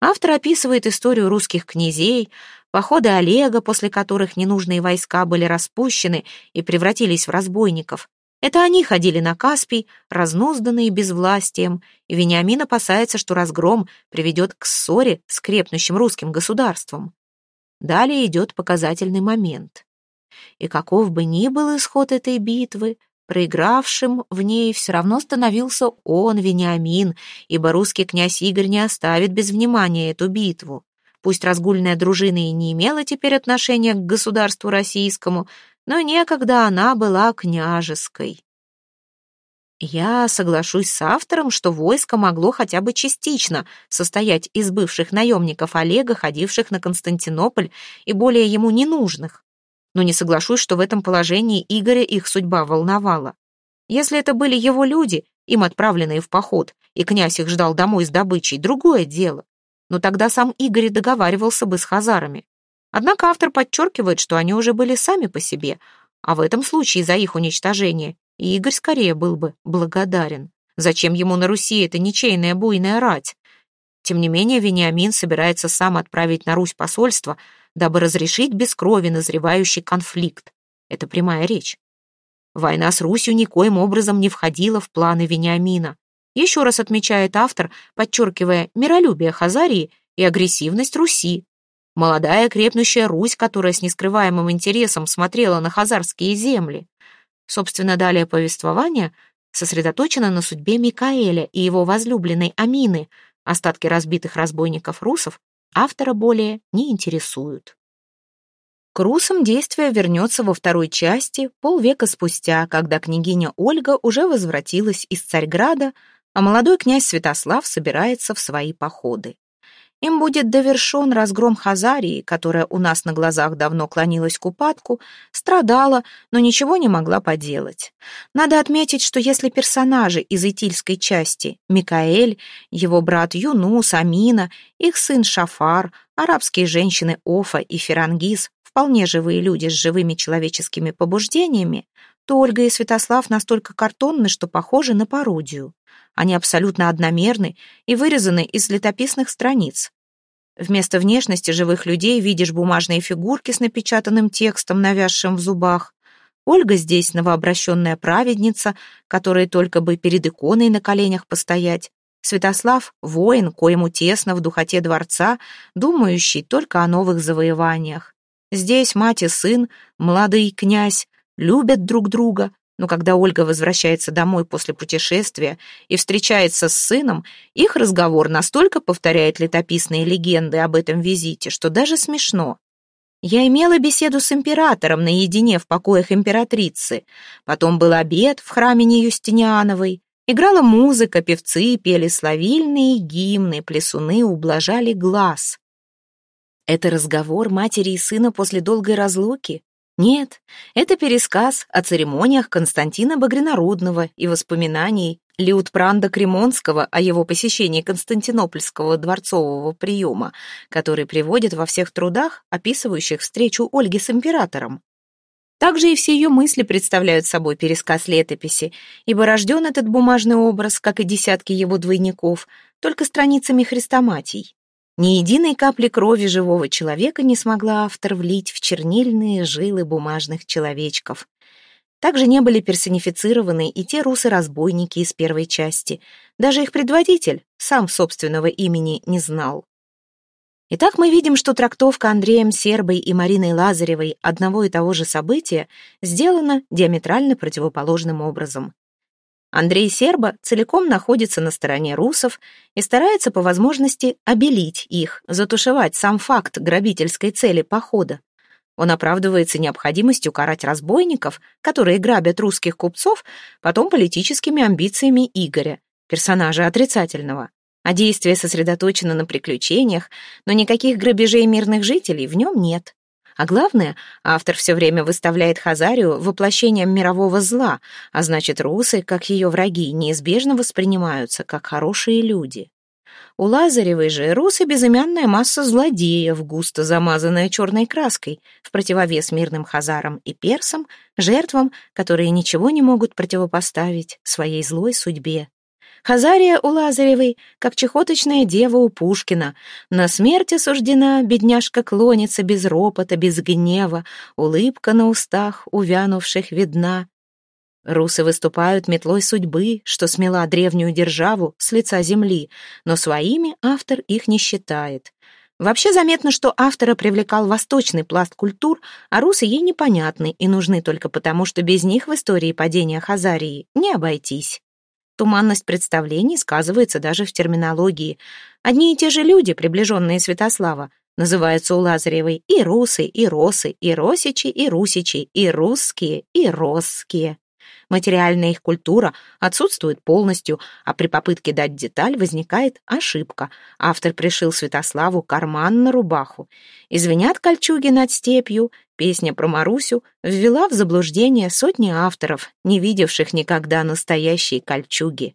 Автор описывает историю русских князей, походы Олега, после которых ненужные войска были распущены и превратились в разбойников, это они ходили на Каспий, разнузданные безвластием, и Вениамин опасается, что разгром приведет к ссоре с крепнущим русским государством. Далее идет показательный момент. И каков бы ни был исход этой битвы, проигравшим в ней все равно становился он, Вениамин, ибо русский князь Игорь не оставит без внимания эту битву. Пусть разгульная дружина и не имела теперь отношения к государству российскому, но некогда она была княжеской. Я соглашусь с автором, что войско могло хотя бы частично состоять из бывших наемников Олега, ходивших на Константинополь и более ему ненужных. Но не соглашусь, что в этом положении Игоря их судьба волновала. Если это были его люди, им отправленные в поход, и князь их ждал домой с добычей, другое дело. Но тогда сам Игорь договаривался бы с хазарами. Однако автор подчеркивает, что они уже были сами по себе, а в этом случае за их уничтожение Игорь скорее был бы благодарен. Зачем ему на Руси эта ничейная буйная рать? Тем не менее, Вениамин собирается сам отправить на Русь посольство, дабы разрешить без крови назревающий конфликт. Это прямая речь. Война с Русью никоим образом не входила в планы Вениамина. Еще раз отмечает автор, подчеркивая миролюбие Хазарии и агрессивность Руси, Молодая крепнущая Русь, которая с нескрываемым интересом смотрела на хазарские земли. Собственно, далее повествование сосредоточено на судьбе Микаэля и его возлюбленной Амины. Остатки разбитых разбойников русов автора более не интересуют. К русам действие вернется во второй части полвека спустя, когда княгиня Ольга уже возвратилась из Царьграда, а молодой князь Святослав собирается в свои походы. Им будет довершен разгром Хазарии, которая у нас на глазах давно клонилась к упадку, страдала, но ничего не могла поделать. Надо отметить, что если персонажи из Итильской части — Микаэль, его брат Юнус, Амина, их сын Шафар, арабские женщины Офа и Ферангиз — вполне живые люди с живыми человеческими побуждениями, то Ольга и Святослав настолько картонны, что похожи на пародию. Они абсолютно одномерны и вырезаны из летописных страниц. Вместо внешности живых людей видишь бумажные фигурки с напечатанным текстом, навязшим в зубах. Ольга здесь новообращенная праведница, которая только бы перед иконой на коленях постоять. Святослав — воин, коему тесно в духоте дворца, думающий только о новых завоеваниях. Здесь мать и сын, молодой князь, любят друг друга, Но когда Ольга возвращается домой после путешествия и встречается с сыном, их разговор настолько повторяет летописные легенды об этом визите, что даже смешно. Я имела беседу с императором наедине в покоях императрицы. Потом был обед в храме Неюстиниановой. Играла музыка, певцы пели славильные гимны, плесуны ублажали глаз. Это разговор матери и сына после долгой разлуки? Нет, это пересказ о церемониях Константина Багринародного и воспоминаний Лиутпранда Кремонского о его посещении Константинопольского дворцового приема, который приводит во всех трудах, описывающих встречу Ольги с императором. Также и все ее мысли представляют собой пересказ летописи, ибо рожден этот бумажный образ, как и десятки его двойников, только страницами хрестоматий. Ни единой капли крови живого человека не смогла автор влить в чернильные жилы бумажных человечков. Также не были персонифицированы и те русы-разбойники из первой части. Даже их предводитель сам собственного имени не знал. Итак, мы видим, что трактовка Андреем Сербой и Мариной Лазаревой одного и того же события сделана диаметрально противоположным образом. Андрей Серба целиком находится на стороне русов и старается по возможности обелить их, затушевать сам факт грабительской цели похода. Он оправдывается необходимостью карать разбойников, которые грабят русских купцов, потом политическими амбициями Игоря, персонажа отрицательного. А действие сосредоточено на приключениях, но никаких грабежей мирных жителей в нем нет. А главное, автор все время выставляет Хазарию воплощением мирового зла, а значит, русы, как ее враги, неизбежно воспринимаются как хорошие люди. У Лазаревой же русы безымянная масса злодеев, густо замазанная черной краской, в противовес мирным хазарам и персам, жертвам, которые ничего не могут противопоставить своей злой судьбе. Хазария у Лазаревой, как чехоточная дева у Пушкина. На смерть осуждена, бедняжка клонится без ропота, без гнева, улыбка на устах увянувших видна. Русы выступают метлой судьбы, что смела древнюю державу с лица земли, но своими автор их не считает. Вообще заметно, что автора привлекал восточный пласт культур, а русы ей непонятны и нужны только потому, что без них в истории падения Хазарии не обойтись. Туманность представлений сказывается даже в терминологии. Одни и те же люди, приближенные Святослава, называются у Лазаревой и русы, и росы, и росичи, и русичи, и русские, и росские. Материальная их культура отсутствует полностью, а при попытке дать деталь возникает ошибка. Автор пришил Святославу карман на рубаху. Извинят кольчуги над степью, песня про Марусю ввела в заблуждение сотни авторов, не видевших никогда настоящей кольчуги.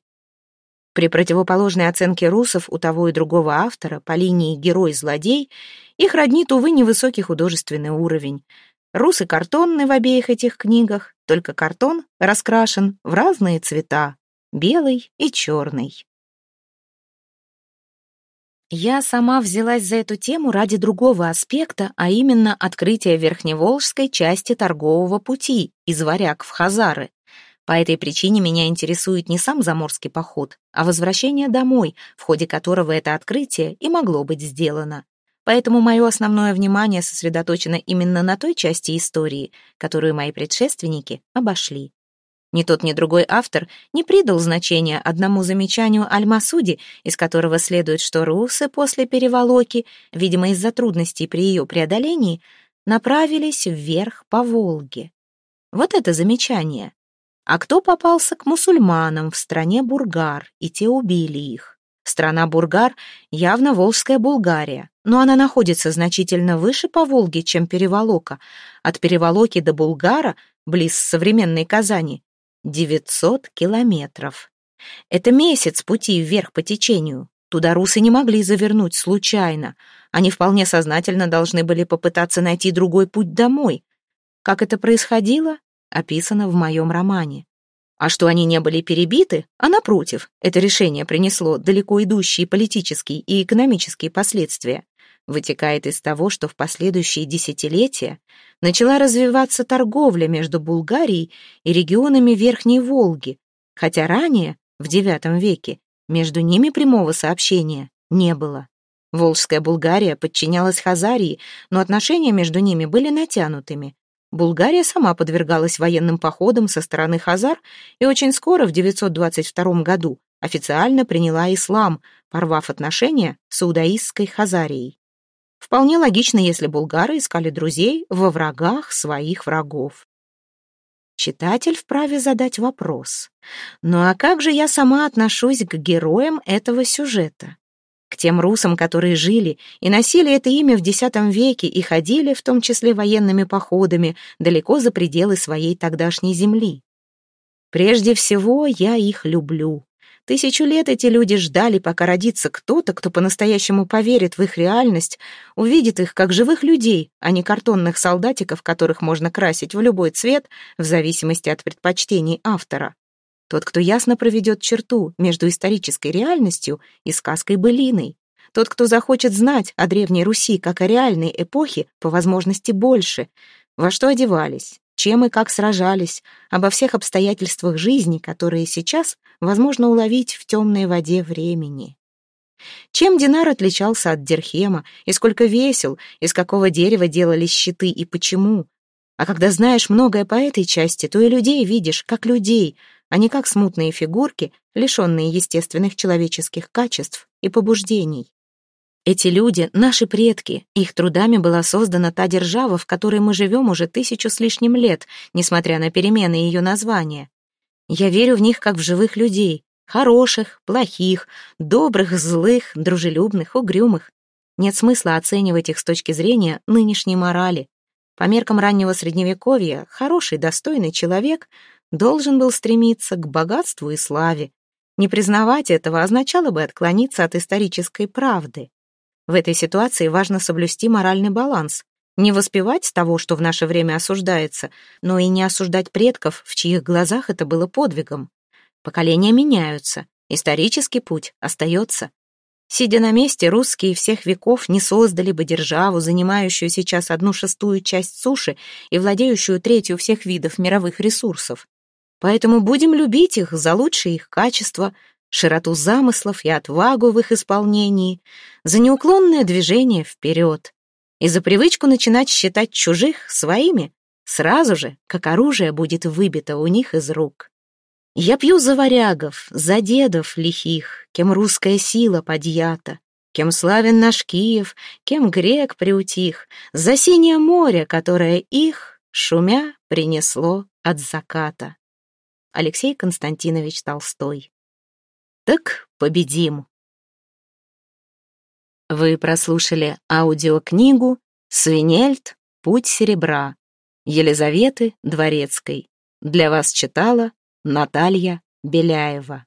При противоположной оценке русов у того и другого автора по линии герой-злодей их роднит, увы, невысокий художественный уровень. Русы картонны в обеих этих книгах, только картон раскрашен в разные цвета — белый и черный. Я сама взялась за эту тему ради другого аспекта, а именно открытия Верхневолжской части торгового пути из Варяг в Хазары. По этой причине меня интересует не сам заморский поход, а возвращение домой, в ходе которого это открытие и могло быть сделано. Поэтому мое основное внимание сосредоточено именно на той части истории, которую мои предшественники обошли. Ни тот, ни другой автор не придал значения одному замечанию Аль-Масуди, из которого следует, что русы после переволоки, видимо, из-за трудностей при ее преодолении, направились вверх по Волге. Вот это замечание. А кто попался к мусульманам в стране Бургар, и те убили их? Страна Бургар явно Волжская Булгария, но она находится значительно выше по Волге, чем Переволока. От Переволоки до Булгара, близ современной Казани, 900 километров. Это месяц пути вверх по течению. Туда русы не могли завернуть случайно. Они вполне сознательно должны были попытаться найти другой путь домой. Как это происходило, описано в моем романе. А что они не были перебиты, а напротив, это решение принесло далеко идущие политические и экономические последствия, вытекает из того, что в последующие десятилетия начала развиваться торговля между Булгарией и регионами Верхней Волги, хотя ранее, в IX веке, между ними прямого сообщения не было. Волжская Булгария подчинялась Хазарии, но отношения между ними были натянутыми. Булгария сама подвергалась военным походам со стороны хазар и очень скоро, в 922 году, официально приняла ислам, порвав отношения с иудаистской Хазарией. Вполне логично, если булгары искали друзей во врагах своих врагов. Читатель вправе задать вопрос. Ну а как же я сама отношусь к героям этого сюжета? К тем русам, которые жили и носили это имя в X веке и ходили, в том числе военными походами, далеко за пределы своей тогдашней земли. Прежде всего, я их люблю. Тысячу лет эти люди ждали, пока родится кто-то, кто по-настоящему поверит в их реальность, увидит их как живых людей, а не картонных солдатиков, которых можно красить в любой цвет в зависимости от предпочтений автора. Тот, кто ясно проведет черту между исторической реальностью и сказкой-былиной. Тот, кто захочет знать о Древней Руси как о реальной эпохе, по возможности больше, во что одевались, чем и как сражались, обо всех обстоятельствах жизни, которые сейчас возможно уловить в темной воде времени. Чем Динар отличался от Дерхема, и сколько весел, из какого дерева делались щиты и почему. А когда знаешь многое по этой части, то и людей видишь как людей, а не как смутные фигурки, лишенные естественных человеческих качеств и побуждений. Эти люди — наши предки, их трудами была создана та держава, в которой мы живем уже тысячу с лишним лет, несмотря на перемены ее названия. Я верю в них как в живых людей, хороших, плохих, добрых, злых, дружелюбных, угрюмых. Нет смысла оценивать их с точки зрения нынешней морали. По меркам раннего средневековья, хороший, достойный человек должен был стремиться к богатству и славе. Не признавать этого означало бы отклониться от исторической правды. В этой ситуации важно соблюсти моральный баланс. Не воспевать того, что в наше время осуждается, но и не осуждать предков, в чьих глазах это было подвигом. Поколения меняются, исторический путь остается. Сидя на месте, русские всех веков не создали бы державу, занимающую сейчас одну шестую часть суши и владеющую третью всех видов мировых ресурсов. Поэтому будем любить их за лучшие их качества, широту замыслов и отвагу в их исполнении, за неуклонное движение вперед и за привычку начинать считать чужих своими сразу же, как оружие будет выбито у них из рук. Я пью за варягов, за дедов лихих, кем русская сила подъята, кем славен наш Киев, кем грек приутих, за синее море, которое их, шумя, принесло от заката. Алексей Константинович Толстой так победим. Вы прослушали аудиокнигу «Свинельд. Путь серебра» Елизаветы Дворецкой. Для вас читала Наталья Беляева.